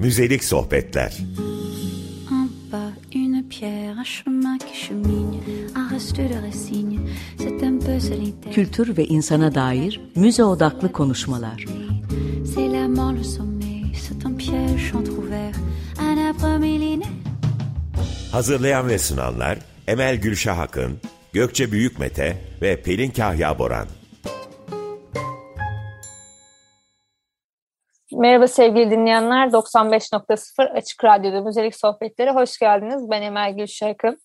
Müzelik Sohbetler. Kültür ve insana dair müze odaklı konuşmalar. Hazırlayan ve sunanlar Emel Gülşah Akın, Gökçe Büyükmete ve Pelin Kahya Boran. Merhaba sevgili dinleyenler. 95.0 Açık Radyo'da Müzelik Sohbetleri hoş geldiniz. Ben Emel Gülşakın.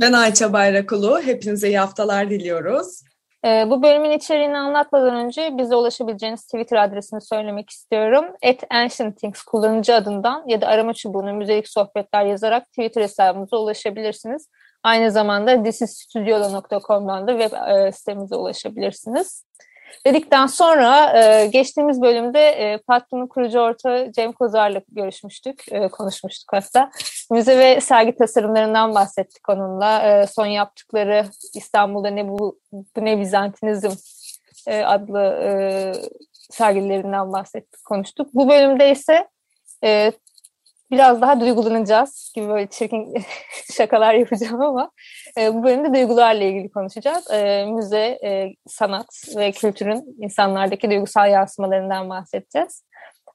Ben Ayça Bayrakulu. Hepinize iyi haftalar diliyoruz. Ee, bu bölümün içeriğini anlatmadan önce bize ulaşabileceğiniz Twitter adresini söylemek istiyorum. At Ancient Things kullanıcı adından ya da arama çubuğuna Müzelik Sohbetler yazarak Twitter hesabımıza ulaşabilirsiniz. Aynı zamanda thisisstudiola.com'dan da web e, sitemize ulaşabilirsiniz. Dedikten sonra e, geçtiğimiz bölümde e, Patron'un kurucu ortağı Cem Kozar'la görüşmüştük, e, konuşmuştuk hatta. Müze ve sergi tasarımlarından bahsettik onunla. E, son yaptıkları İstanbul'da ne bu, bu ne Bizantinizm e, adlı e, sergilerinden bahsettik, konuştuk. Bu bölümde ise e, biraz daha duygulanacağız gibi böyle çirkin şakalar yapacağım ama e, bu bölümde duygularla ilgili konuşacağız. E, müze, e, sanat ve kültürün insanlardaki duygusal yansımalarından bahsedeceğiz.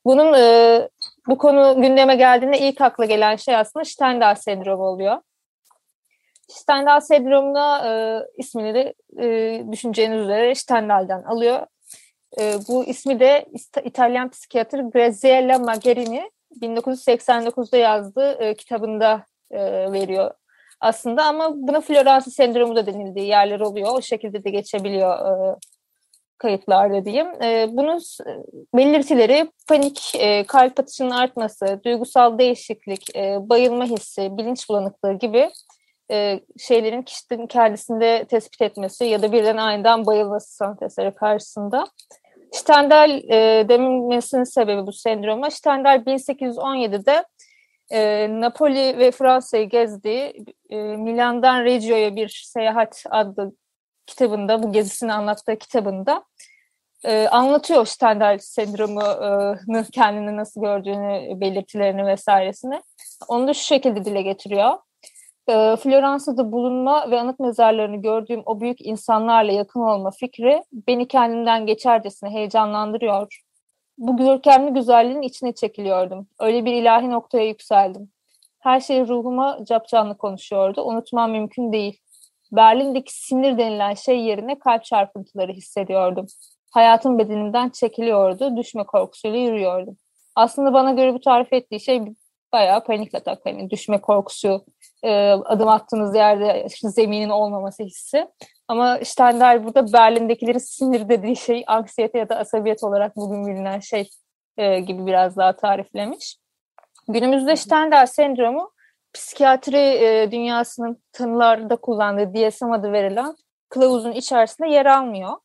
Bunun e, bu konu gündeme geldiğinde ilk akla gelen şey aslında Stendhal sendromu oluyor. Stendhal sendromuna e, ismini de e, düşüneceğiniz üzere Stendhal'den alıyor. E, bu ismi de İtalyan psikiyatr Graziella Magherini 1989'da yazdığı e, kitabında e, veriyor aslında ama buna Floransa sendromu da denildiği yerler oluyor. O şekilde de geçebiliyor e, kayıtlarda diyeyim. E, bunun belirtileri panik, e, kalp atışının artması, duygusal değişiklik, e, bayılma hissi, bilinç bulanıklığı gibi e, şeylerin kişinin kendisinde tespit etmesi ya da birden aniden bayılması sanat eseri karşısında. Stendhal e, deminmesinin sebebi bu sendroma. Stendhal 1817'de e, Napoli ve Fransa'yı gezdiği e, Milan'dan Reggio'ya bir seyahat adlı kitabında, bu gezisini anlattığı kitabında e, anlatıyor Stendhal sendromunu kendini nasıl gördüğünü, belirtilerini vesairesini. Onu da şu şekilde dile getiriyor. E, Floransa'da bulunma ve anıt mezarlarını gördüğüm o büyük insanlarla yakın olma fikri beni kendimden geçercesine heyecanlandırıyor. Bu görkemli güzelliğin içine çekiliyordum. Öyle bir ilahi noktaya yükseldim. Her şey ruhuma capcanlı konuşuyordu. Unutmam mümkün değil. Berlin'deki sinir denilen şey yerine kalp çarpıntıları hissediyordum. Hayatım bedenimden çekiliyordu. Düşme korkusuyla yürüyordum. Aslında bana göre bu tarif ettiği şey bayağı panik atak. Hani düşme korkusu, e, adım attığınız yerde zeminin olmaması hissi. Ama Stendhal burada Berlin'dekileri sinir dediği şey anksiyete ya da asabiyet olarak bugün bilinen şey e, gibi biraz daha tariflemiş. Günümüzde Stendhal sendromu psikiyatri e, dünyasının tanılarda kullandığı DSM adı verilen kılavuzun içerisinde yer almıyor.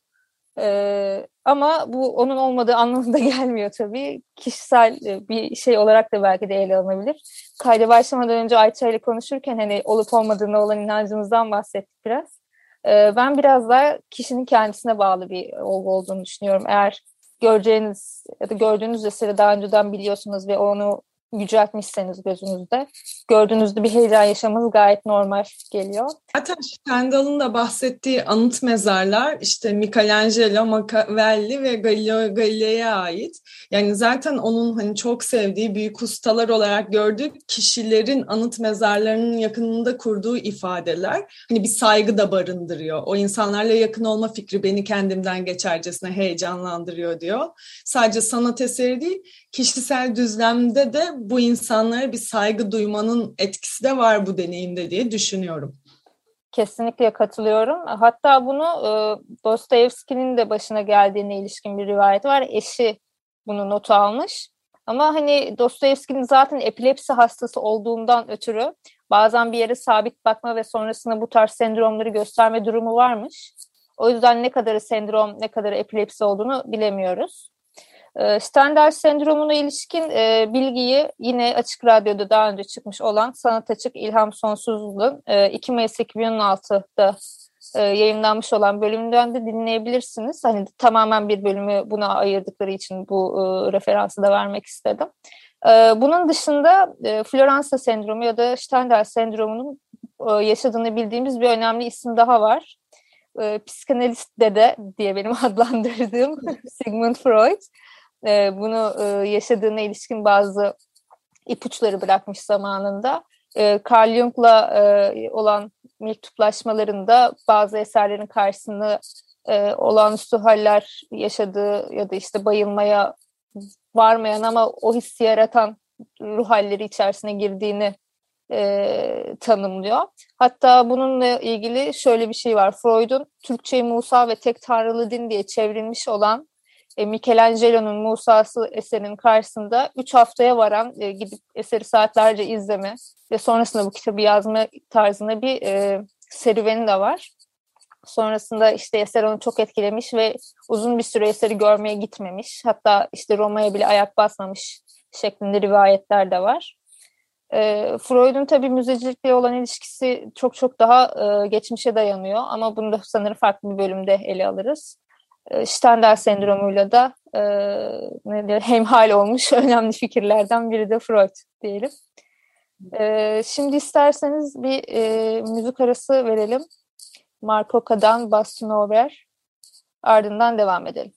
Ee, ama bu onun olmadığı anlamında gelmiyor tabii. Kişisel e, bir şey olarak da belki de ele alınabilir. Kayda başlamadan önce Ayça ile konuşurken hani olup olmadığına olan inancımızdan bahsettik biraz. Ee, ben biraz daha kişinin kendisine bağlı bir olgu olduğunu düşünüyorum. Eğer göreceğiniz ya da gördüğünüz eseri daha önceden biliyorsunuz ve onu yüceltmişseniz gözünüzde gördüğünüzde bir heyecan yaşamanız gayet normal geliyor. Zaten Stendhal'ın da bahsettiği anıt mezarlar işte Michelangelo, Machiavelli ve Galileo Galilei'ye ait. Yani zaten onun hani çok sevdiği büyük ustalar olarak gördüğü kişilerin anıt mezarlarının yakınında kurduğu ifadeler hani bir saygı da barındırıyor. O insanlarla yakın olma fikri beni kendimden geçercesine heyecanlandırıyor diyor. Sadece sanat eseri değil, kişisel düzlemde de bu insanlara bir saygı duymanın etkisi de var bu deneyimde diye düşünüyorum. Kesinlikle katılıyorum. Hatta bunu e, Dostoyevski'nin de başına geldiğine ilişkin bir rivayet var. Eşi bunu not almış. Ama hani Dostoyevski'nin zaten epilepsi hastası olduğundan ötürü bazen bir yere sabit bakma ve sonrasında bu tarz sendromları gösterme durumu varmış. O yüzden ne kadar sendrom, ne kadar epilepsi olduğunu bilemiyoruz. E, Stendhal sendromuna ilişkin e, bilgiyi yine Açık Radyo'da daha önce çıkmış olan Sanat Açık İlham Sonsuzluğun e, 2 Mayıs 2016'da e, yayınlanmış olan bölümünden de dinleyebilirsiniz. Hani tamamen bir bölümü buna ayırdıkları için bu e, referansı da vermek istedim. bunun dışında e, Floransa sendromu ya da Stendhal sendromunun e, yaşadığını bildiğimiz bir önemli isim daha var. E, psikanalist dede diye benim adlandırdığım Sigmund Freud. E, bunu e, yaşadığına ilişkin bazı ipuçları bırakmış zamanında. E, Carl Jung'la e, olan mektuplaşmalarında bazı eserlerin karşısında e, olağanüstü haller yaşadığı ya da işte bayılmaya varmayan ama o hissi yaratan ruh halleri içerisine girdiğini e, tanımlıyor. Hatta bununla ilgili şöyle bir şey var. Freud'un Türkçe Musa ve Tek Tanrılı Din diye çevrilmiş olan e, Michelangelo'nun Musa'sı eserinin karşısında üç haftaya varan e, gidip eseri saatlerce izleme ve sonrasında bu kitabı yazma tarzında bir e, serüveni de var. Sonrasında işte eser onu çok etkilemiş ve uzun bir süre eseri görmeye gitmemiş. Hatta işte Roma'ya bile ayak basmamış şeklinde rivayetler de var. E, Freud'un tabii müzecilikle olan ilişkisi çok çok daha e, geçmişe dayanıyor ama bunu da sanırım farklı bir bölümde ele alırız. E, Stendhal sendromuyla da e, ne diyor, hemhal olmuş önemli fikirlerden biri de Freud diyelim. E, şimdi isterseniz bir e, müzik arası verelim. Marco Kadan Boston Over. Ardından devam edelim.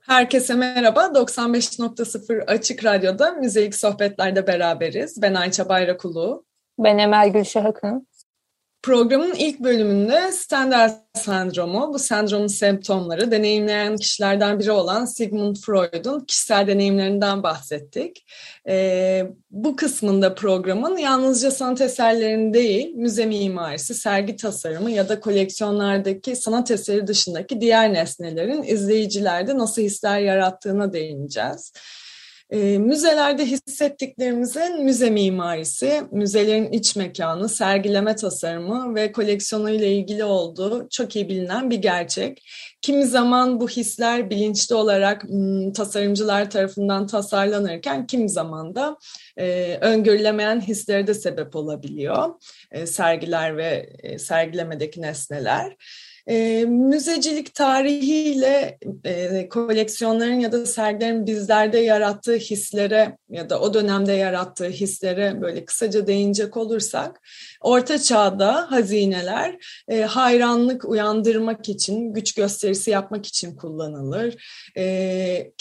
Herkese merhaba. 95.0 Açık Radyo'da Müzeik Sohbetler'de beraberiz. Ben Ayça Bayrakulu. Ben Emel Gülşah Akın. Programın ilk bölümünde Stendhal sendromu, bu sendromun semptomları, deneyimleyen kişilerden biri olan Sigmund Freud'un kişisel deneyimlerinden bahsettik. Ee, bu kısmında programın yalnızca sanat eserlerini değil, müze mimarisi, sergi tasarımı ya da koleksiyonlardaki sanat eseri dışındaki diğer nesnelerin izleyicilerde nasıl hisler yarattığına değineceğiz. E, müzelerde hissettiklerimizin müze mimarisi, müzelerin iç mekanı, sergileme tasarımı ve koleksiyonu ile ilgili olduğu çok iyi bilinen bir gerçek. Kimi zaman bu hisler bilinçli olarak m, tasarımcılar tarafından tasarlanırken kimi zaman da e, öngörülemeyen hislere de sebep olabiliyor e, sergiler ve e, sergilemedeki nesneler. E, müzecilik tarihiyle e, koleksiyonların ya da sergilerin bizlerde yarattığı hislere ya da o dönemde yarattığı hislere böyle kısaca değinecek olursak, Orta Çağ'da hazineler e, hayranlık uyandırmak için, güç gösterisi yapmak için kullanılır. E,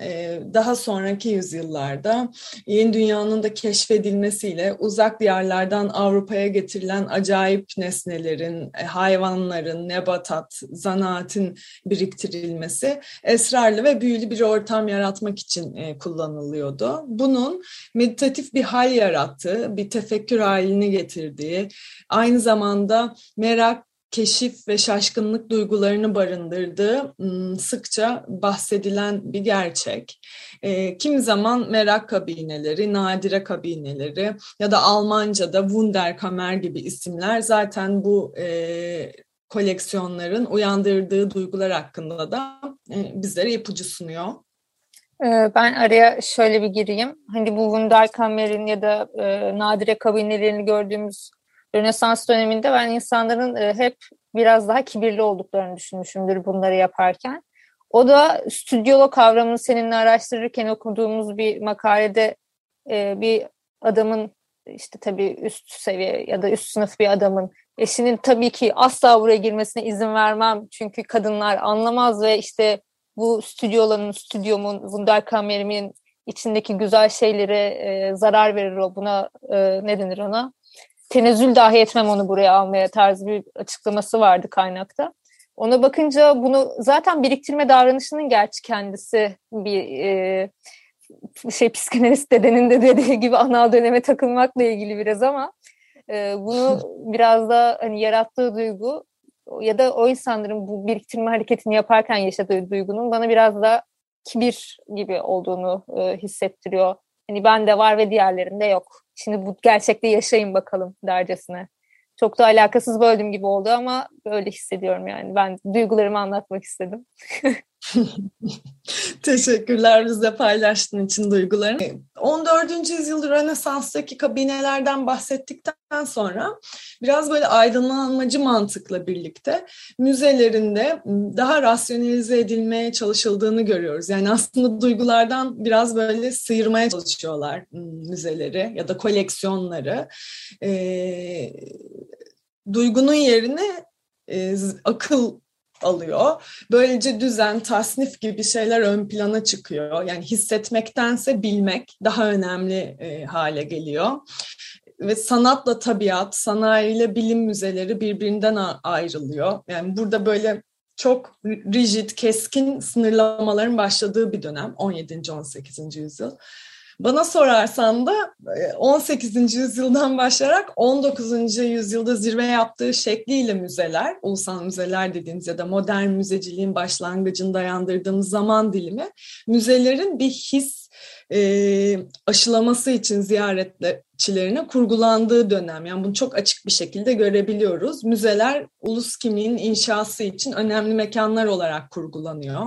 e, daha sonraki yüzyıllarda yeni dünyanın da keşfedilmesiyle uzak diyarlardan Avrupa'ya getirilen acayip nesnelerin, e, hayvanların, nebatat, zanaatin biriktirilmesi esrarlı ve büyülü bir ortam yaratmak için e, kullanılıyordu. Bunun meditatif bir hal yarattığı, bir tefekkür halini getirdiği, aynı zamanda merak, keşif ve şaşkınlık duygularını barındırdığı sıkça bahsedilen bir gerçek. Kimi zaman merak kabineleri, nadire kabineleri ya da Almanca'da Wunderkammer gibi isimler zaten bu koleksiyonların uyandırdığı duygular hakkında da bizlere ipucu sunuyor. Ben araya şöyle bir gireyim. Hani bu Wunderkammer'in ya da e, nadire kabinelerini gördüğümüz Rönesans döneminde ben insanların e, hep biraz daha kibirli olduklarını düşünmüşümdür bunları yaparken. O da stüdyolo kavramını seninle araştırırken okuduğumuz bir makalede e, bir adamın işte tabii üst seviye ya da üst sınıf bir adamın eşinin tabii ki asla buraya girmesine izin vermem çünkü kadınlar anlamaz ve işte bu stüdyoların, stüdyomun, Wunderkammer'imin içindeki güzel şeylere e, zarar verir o. Buna e, ne denir ona? tenezzül dahi etmem onu buraya almaya tarzı bir açıklaması vardı kaynakta. Ona bakınca bunu zaten biriktirme davranışının gerçi kendisi bir e, şey psikanalist dedenin de dediği gibi anal döneme takılmakla ilgili biraz ama e, bunu biraz da hani yarattığı duygu ya da o insanların bu biriktirme hareketini yaparken yaşadığı duygunun bana biraz da kibir gibi olduğunu e, hissettiriyor. Hani bende var ve diğerlerinde yok. Şimdi bu gerçekte yaşayın bakalım dercesine Çok da alakasız böldüm gibi oldu ama böyle hissediyorum yani. Ben duygularımı anlatmak istedim. Teşekkürler bize paylaştığın için duygularını. 14. yüzyıl Rönesans'taki kabinelerden bahsettikten sonra biraz böyle aydınlanmacı mantıkla birlikte müzelerinde daha rasyonelize edilmeye çalışıldığını görüyoruz. Yani aslında duygulardan biraz böyle sıyırmaya çalışıyorlar müzeleri ya da koleksiyonları. Ee, duygunun yerine e, akıl alıyor. Böylece düzen, tasnif gibi şeyler ön plana çıkıyor. Yani hissetmektense bilmek daha önemli e, hale geliyor. Ve sanatla tabiat, sanayiyle bilim müzeleri birbirinden ayrılıyor. Yani burada böyle çok rigid, keskin sınırlamaların başladığı bir dönem 17. 18. yüzyıl. Bana sorarsan da 18. E, yüzyıldan başlayarak 19. yüzyılda zirve yaptığı şekliyle müzeler, ulusal müzeler dediğimiz ya da modern müzeciliğin başlangıcını dayandırdığımız zaman dilimi, müzelerin bir his e, aşılaması için ziyaretçilerine kurgulandığı dönem. Yani bunu çok açık bir şekilde görebiliyoruz. Müzeler ulus kimliğinin inşası için önemli mekanlar olarak kurgulanıyor.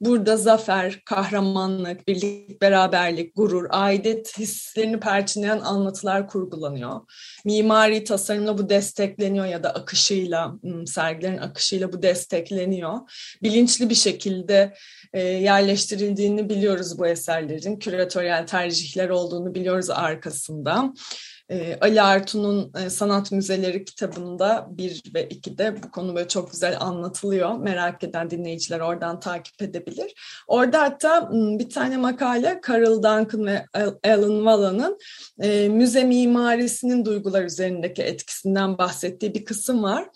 Burada zafer, kahramanlık, birlik, beraberlik, gurur, aidet hislerini perçinleyen anlatılar kurgulanıyor. Mimari tasarımla bu destekleniyor ya da akışıyla, hmm, sergilerin akışıyla bu destekleniyor. Bilinçli bir şekilde e, yerleştirildiğini biliyoruz bu eserlerin. Küratöryel tercihler olduğunu biliyoruz arkasında. E, Ali Artun'un e, Sanat Müzeleri kitabında bir ve ikide bu konu böyle çok güzel anlatılıyor. Merak eden dinleyiciler oradan takip edebilir. Orada hatta bir tane makale Carol Duncan ve Alan Walla'nın e, müze mimarisinin duygular üzerindeki etkisinden bahsettiği bir kısım var.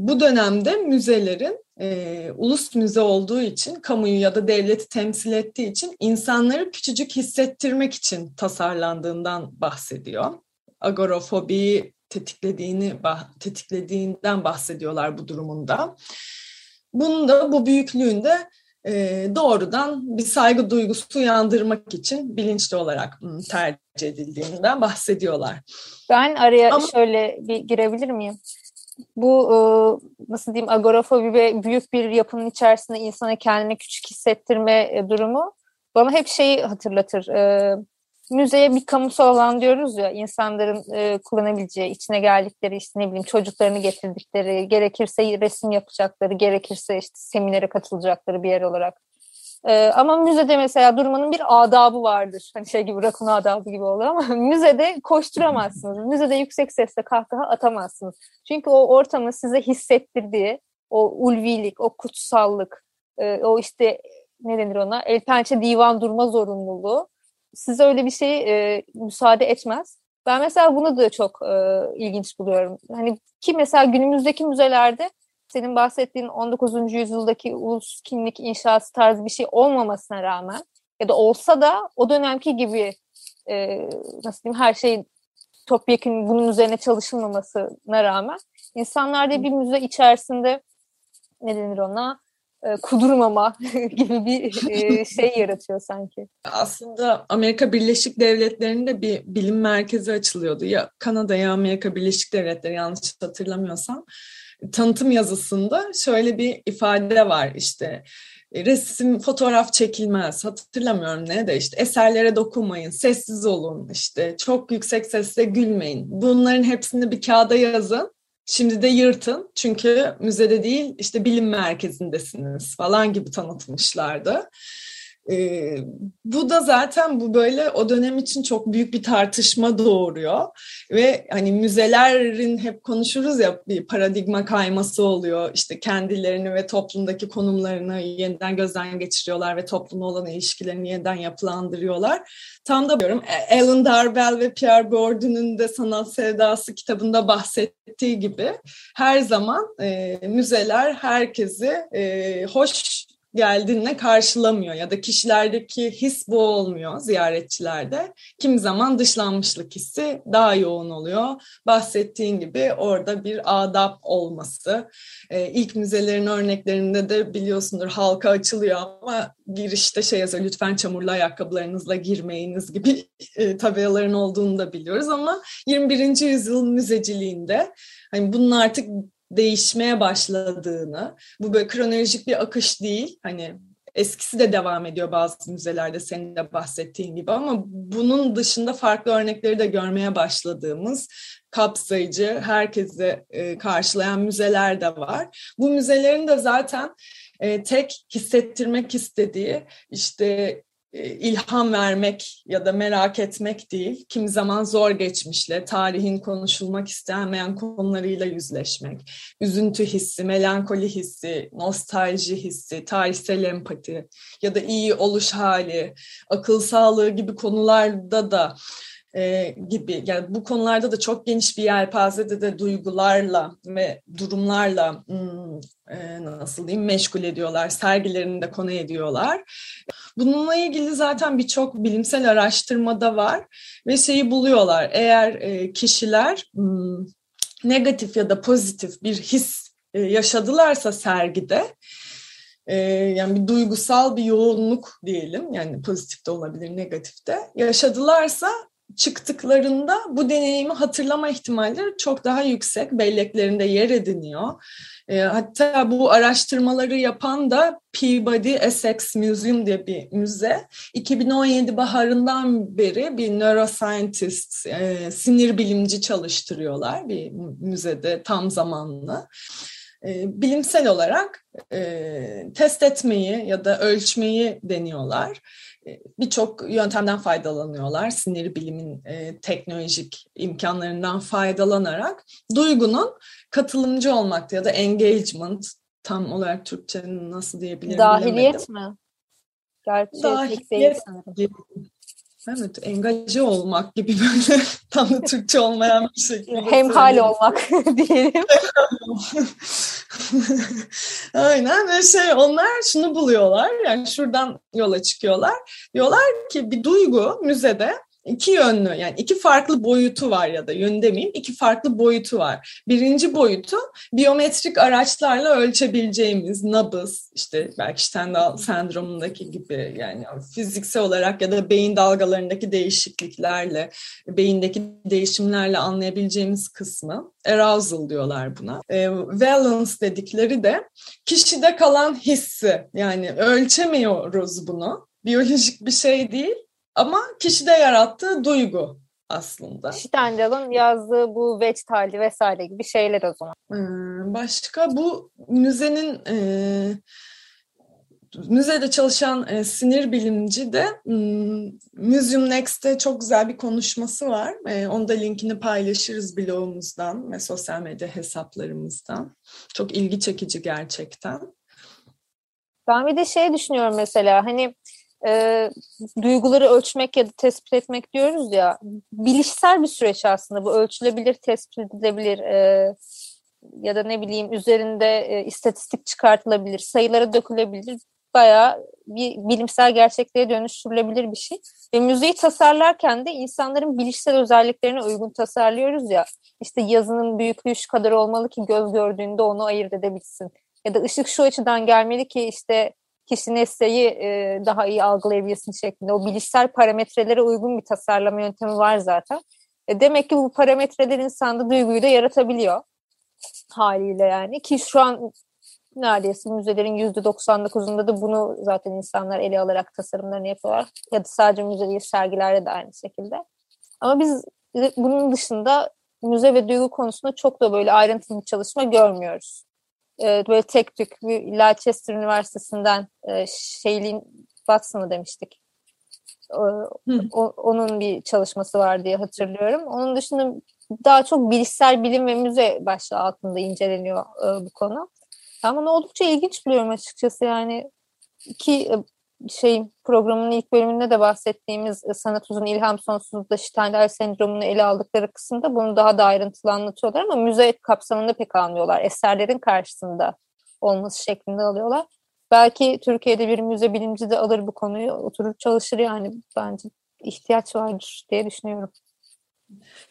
Bu dönemde müzelerin e, ulus müze olduğu için, kamuyu ya da devleti temsil ettiği için insanları küçücük hissettirmek için tasarlandığından bahsediyor. Agorafobiyi tetiklediğini tetiklediğinden bahsediyorlar bu durumunda. Bunu da bu büyüklüğünde e, doğrudan bir saygı duygusu uyandırmak için bilinçli olarak tercih edildiğinden bahsediyorlar. Ben araya Ama, şöyle bir girebilir miyim? Bu e, nasıl diyeyim agorafobi ve büyük bir yapının içerisinde insana kendini küçük hissettirme e, durumu bana hep şeyi hatırlatır. E, müzeye bir kamusal alan diyoruz ya insanların kullanabileceği, içine geldikleri işte ne bileyim çocuklarını getirdikleri, gerekirse resim yapacakları, gerekirse işte seminere katılacakları bir yer olarak ee, ama müzede mesela durmanın bir adabı vardır. Hani şey gibi rakun adabı gibi olur ama müzede koşturamazsınız. Müzede yüksek sesle kahkaha atamazsınız. Çünkü o ortamı size hissettirdiği o ulvilik, o kutsallık, e, o işte ne denir ona el pençe divan durma zorunluluğu size öyle bir şey e, müsaade etmez. Ben mesela bunu da çok e, ilginç buluyorum. Hani ki mesela günümüzdeki müzelerde senin bahsettiğin 19. yüzyıldaki ulus kimlik inşası tarzı bir şey olmamasına rağmen ya da olsa da o dönemki gibi e, nasıl diyeyim her şey topyekun bunun üzerine çalışılmamasına rağmen insanlarda bir müze içerisinde ne denir ona e, kudurmama gibi bir e, şey yaratıyor sanki. Aslında Amerika Birleşik Devletleri'nde bir bilim merkezi açılıyordu. Ya Kanada ya Amerika Birleşik Devletleri yanlış hatırlamıyorsam tanıtım yazısında şöyle bir ifade var işte. Resim fotoğraf çekilmez hatırlamıyorum ne de işte. Eserlere dokunmayın sessiz olun işte. Çok yüksek sesle gülmeyin. Bunların hepsini bir kağıda yazın şimdi de yırtın. Çünkü müzede değil işte bilim merkezindesiniz falan gibi tanıtmışlardı. E, bu da zaten bu böyle o dönem için çok büyük bir tartışma doğuruyor ve hani müzelerin hep konuşuruz ya bir paradigma kayması oluyor işte kendilerini ve toplumdaki konumlarını yeniden gözden geçiriyorlar ve toplumla olan ilişkilerini yeniden yapılandırıyorlar. Tam da diyorum e, Alan Darwell ve Pierre Bourdieu'nun de Sanat Sevdası kitabında bahsettiği gibi her zaman e, müzeler herkesi e, hoş geldiğinde karşılamıyor ya da kişilerdeki his bu olmuyor ziyaretçilerde. Kim zaman dışlanmışlık hissi daha yoğun oluyor. Bahsettiğin gibi orada bir adap olması. Ee, ilk müzelerin örneklerinde de biliyorsundur halka açılıyor ama girişte şey yazıyor lütfen çamurlu ayakkabılarınızla girmeyiniz gibi e, tabelaların olduğunu da biliyoruz ama 21. yüzyıl müzeciliğinde hani bunun artık değişmeye başladığını, bu böyle kronolojik bir akış değil, hani eskisi de devam ediyor bazı müzelerde senin de bahsettiğin gibi ama bunun dışında farklı örnekleri de görmeye başladığımız kapsayıcı, herkesi e, karşılayan müzeler de var. Bu müzelerin de zaten e, tek hissettirmek istediği işte ilham vermek ya da merak etmek değil, kimi zaman zor geçmişle, tarihin konuşulmak istenmeyen konularıyla yüzleşmek, üzüntü hissi, melankoli hissi, nostalji hissi, tarihsel empati ya da iyi oluş hali, akıl sağlığı gibi konularda da e, gibi yani bu konularda da çok geniş bir yelpazede de duygularla ve durumlarla hmm, e, nasıl diyeyim meşgul ediyorlar, sergilerini de konu ediyorlar. Bununla ilgili zaten birçok bilimsel araştırmada var ve şeyi buluyorlar. Eğer e, kişiler negatif ya da pozitif bir his e, yaşadılarsa sergide e, yani bir duygusal bir yoğunluk diyelim yani pozitif de olabilir negatif de yaşadılarsa çıktıklarında bu deneyimi hatırlama ihtimalleri çok daha yüksek. Belleklerinde yer ediniyor. E, hatta bu araştırmaları yapan da Peabody Essex Museum diye bir müze. 2017 baharından beri bir neuroscientist, e, sinir bilimci çalıştırıyorlar bir müzede tam zamanlı. E, bilimsel olarak e, test etmeyi ya da ölçmeyi deniyorlar birçok yöntemden faydalanıyorlar. Sinir bilimin e, teknolojik imkanlarından faydalanarak duygunun katılımcı olmakta ya da engagement tam olarak Türkçe'nin nasıl diyebilirim Dahiliyet bilemedim. mi? Gerçi Dahiliyet değil sanırım. Evet, engaje olmak gibi böyle tam da Türkçe olmayan bir şekilde. Hemhal olmak diyelim. Aynen ve şey onlar şunu buluyorlar yani şuradan yola çıkıyorlar. Diyorlar ki bir duygu müzede iki yönlü yani iki farklı boyutu var ya da yön demeyeyim iki farklı boyutu var. Birinci boyutu biyometrik araçlarla ölçebileceğimiz nabız işte belki Stendhal sendromundaki gibi yani fiziksel olarak ya da beyin dalgalarındaki değişikliklerle beyindeki değişimlerle anlayabileceğimiz kısmı arousal diyorlar buna. E, valence dedikleri de kişide kalan hissi yani ölçemiyoruz bunu biyolojik bir şey değil ama kişide yarattığı duygu aslında. Stendhal'ın yazdığı bu veç tali vesaire gibi şeyler o zaman. Hmm, başka bu müzenin e, müzede çalışan e, sinir bilimci de hmm, Museum Next'te çok güzel bir konuşması var. E, onu da linkini paylaşırız blogumuzdan ve sosyal medya hesaplarımızdan. Çok ilgi çekici gerçekten. Ben bir de şey düşünüyorum mesela hani e, duyguları ölçmek ya da tespit etmek diyoruz ya bilişsel bir süreç aslında bu. Ölçülebilir tespit edilebilir e, ya da ne bileyim üzerinde e, istatistik çıkartılabilir sayılara dökülebilir. Bayağı bir bilimsel gerçekliğe dönüştürülebilir bir şey. Ve müzeyi tasarlarken de insanların bilişsel özelliklerine uygun tasarlıyoruz ya. İşte yazının büyüklüğü şu kadar olmalı ki göz gördüğünde onu ayırt edebilsin. Ya da ışık şu açıdan gelmeli ki işte kişi nesneyi e, daha iyi algılayabilsin şeklinde. O bilişsel parametrelere uygun bir tasarlama yöntemi var zaten. E, demek ki bu parametreler insanda duyguyu da yaratabiliyor haliyle yani. Ki şu an neredeyse müzelerin %99'unda da bunu zaten insanlar ele alarak tasarımlarını yapıyorlar. Ya da sadece müze değil sergilerde de aynı şekilde. Ama biz bunun dışında müze ve duygu konusunda çok da böyle ayrıntılı bir çalışma görmüyoruz e, böyle tek tük bir Leicester Üniversitesi'nden e, Shailene Watson'ı demiştik. O, onun bir çalışması var diye hatırlıyorum. Onun dışında daha çok bilişsel bilim ve müze başlığı altında inceleniyor e, bu konu. Ama ne oldukça ilginç buluyorum açıkçası yani iki e, şey programın ilk bölümünde de bahsettiğimiz e, sanat uzun ilham sonsuzda Stendhal sendromunu ele aldıkları kısımda bunu daha da ayrıntılı anlatıyorlar ama müze kapsamında pek almıyorlar. Eserlerin karşısında olması şeklinde alıyorlar. Belki Türkiye'de bir müze bilimci de alır bu konuyu, oturur çalışır yani bence ihtiyaç vardır diye düşünüyorum.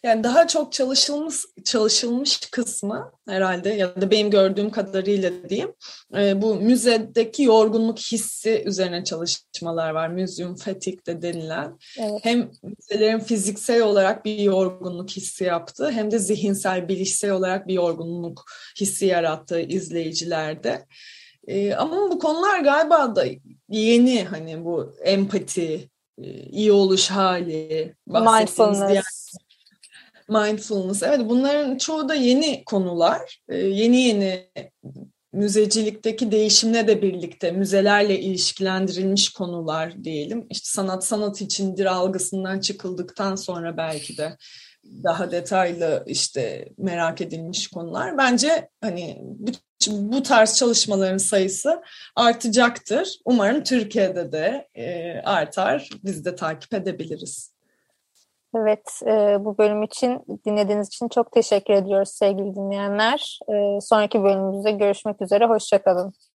Yani daha çok çalışılmış çalışılmış kısmı herhalde ya da benim gördüğüm kadarıyla diyeyim e, bu müzedeki yorgunluk hissi üzerine çalışmalar var. Museum fatigue de denilen. Evet. Hem müzelerin fiziksel olarak bir yorgunluk hissi yaptı hem de zihinsel, bilişsel olarak bir yorgunluk hissi yarattı izleyicilerde. E, ama bu konular galiba da yeni hani bu empati, e, iyi oluş hali, mindfulness. Diğer mindfulness. Evet bunların çoğu da yeni konular. Ee, yeni yeni müzecilikteki değişimle de birlikte müzelerle ilişkilendirilmiş konular diyelim. İşte sanat sanat içindir algısından çıkıldıktan sonra belki de daha detaylı işte merak edilmiş konular. Bence hani bu tarz çalışmaların sayısı artacaktır. Umarım Türkiye'de de e, artar. Biz de takip edebiliriz. Evet, e, bu bölüm için dinlediğiniz için çok teşekkür ediyoruz sevgili dinleyenler. E, sonraki bölümümüzde görüşmek üzere, hoşçakalın.